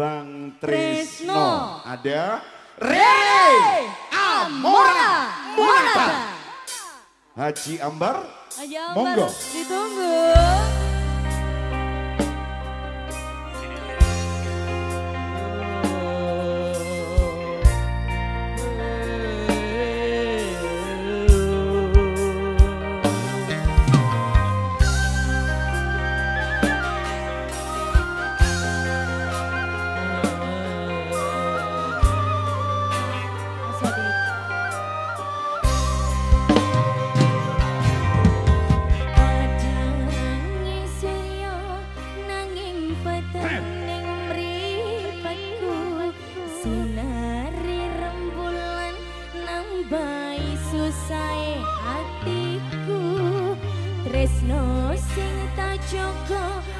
Bang Trisno. Ada Rere Amora Murata Haji Ambar, Haji Ambar. monggo. Ditunggu. sae atiku tresno sing tak cukup